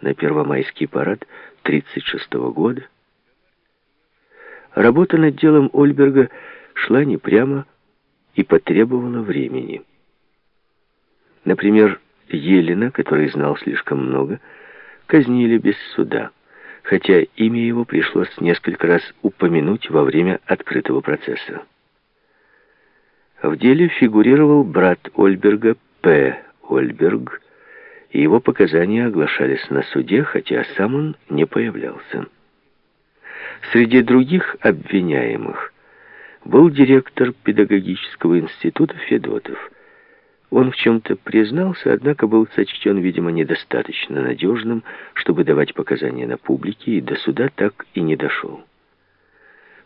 на Первомайский парад 1936 года. Работа над делом Ольберга шла не прямо и потребовала времени. Например, Елена, который знал слишком много, казнили без суда, хотя имя его пришлось несколько раз упомянуть во время открытого процесса. В деле фигурировал брат Ольберга П. Ольберг, и его показания оглашались на суде, хотя сам он не появлялся. Среди других обвиняемых был директор педагогического института Федотов. Он в чем-то признался, однако был сочтен, видимо, недостаточно надежным, чтобы давать показания на публике, и до суда так и не дошел.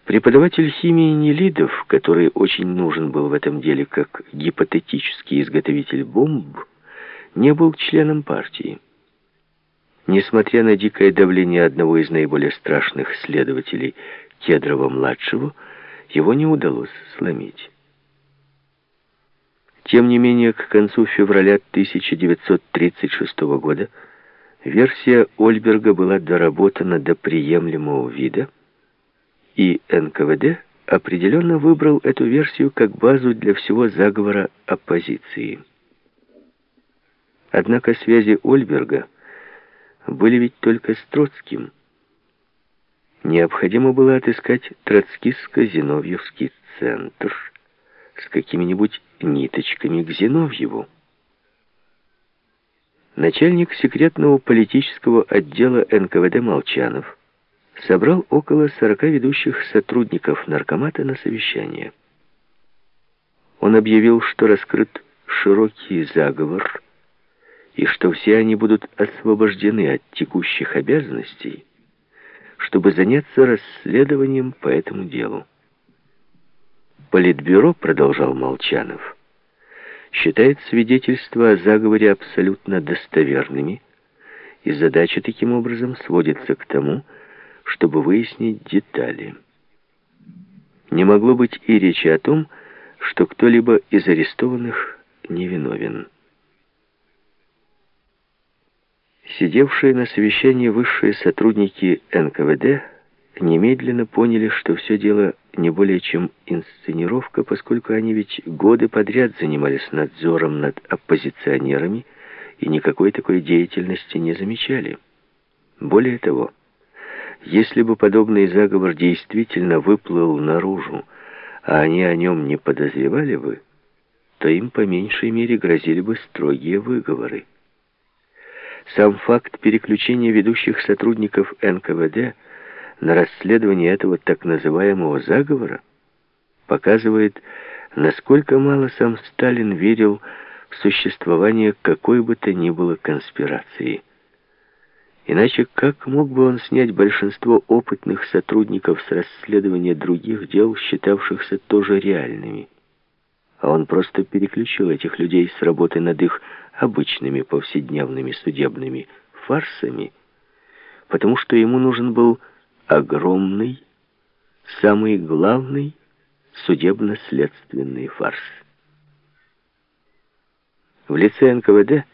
Преподаватель химии Нелидов, который очень нужен был в этом деле как гипотетический изготовитель бомб, не был членом партии. Несмотря на дикое давление одного из наиболее страшных следователей, Кедрова-младшего, его не удалось сломить. Тем не менее, к концу февраля 1936 года версия Ольберга была доработана до приемлемого вида, и НКВД определенно выбрал эту версию как базу для всего заговора оппозиции. Однако связи Ольберга были ведь только с Троцким. Необходимо было отыскать троцкистско-зиновьевский центр с какими-нибудь ниточками к Зиновьеву. Начальник секретного политического отдела НКВД Молчанов собрал около 40 ведущих сотрудников наркомата на совещание. Он объявил, что раскрыт широкий заговор и что все они будут освобождены от текущих обязанностей, чтобы заняться расследованием по этому делу. Политбюро, продолжал Молчанов, считает свидетельства о заговоре абсолютно достоверными, и задача таким образом сводится к тому, чтобы выяснить детали. Не могло быть и речи о том, что кто-либо из арестованных невиновен. Сидевшие на совещании высшие сотрудники НКВД немедленно поняли, что все дело не более чем инсценировка, поскольку они ведь годы подряд занимались надзором над оппозиционерами и никакой такой деятельности не замечали. Более того, если бы подобный заговор действительно выплыл наружу, а они о нем не подозревали бы, то им по меньшей мере грозили бы строгие выговоры. Сам факт переключения ведущих сотрудников НКВД на расследование этого так называемого заговора показывает, насколько мало сам Сталин верил в существование какой бы то ни было конспирации. Иначе как мог бы он снять большинство опытных сотрудников с расследования других дел, считавшихся тоже реальными? А он просто переключил этих людей с работы над их обычными повседневными судебными фарсами, потому что ему нужен был огромный, самый главный судебно-следственный фарс. В лице НКВД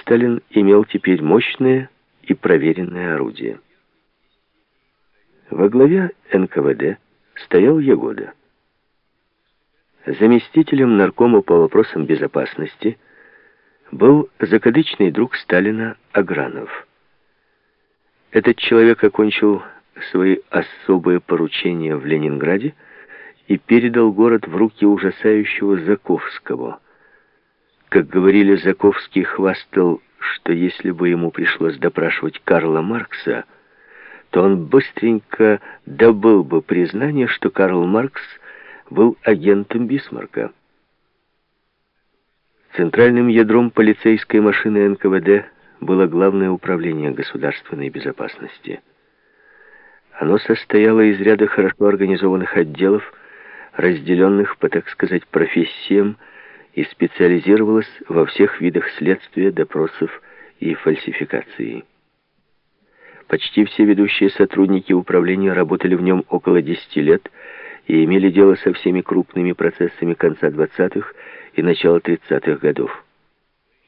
Сталин имел теперь мощное и проверенное орудие. Во главе НКВД стоял Ягода. Заместителем наркома по вопросам безопасности был закадычный друг Сталина Агранов. Этот человек окончил свои особые поручения в Ленинграде и передал город в руки ужасающего Заковского. Как говорили, Заковский хвастал, что если бы ему пришлось допрашивать Карла Маркса, то он быстренько добыл бы признание, что Карл Маркс – был агентом Бисмарка. Центральным ядром полицейской машины НКВД было Главное управление государственной безопасности. Оно состояло из ряда хорошо организованных отделов, разделенных по, так сказать, профессиям, и специализировалось во всех видах следствия, допросов и фальсификации. Почти все ведущие сотрудники управления работали в нем около 10 лет и имели дело со всеми крупными процессами конца 20-х и начала 30-х годов.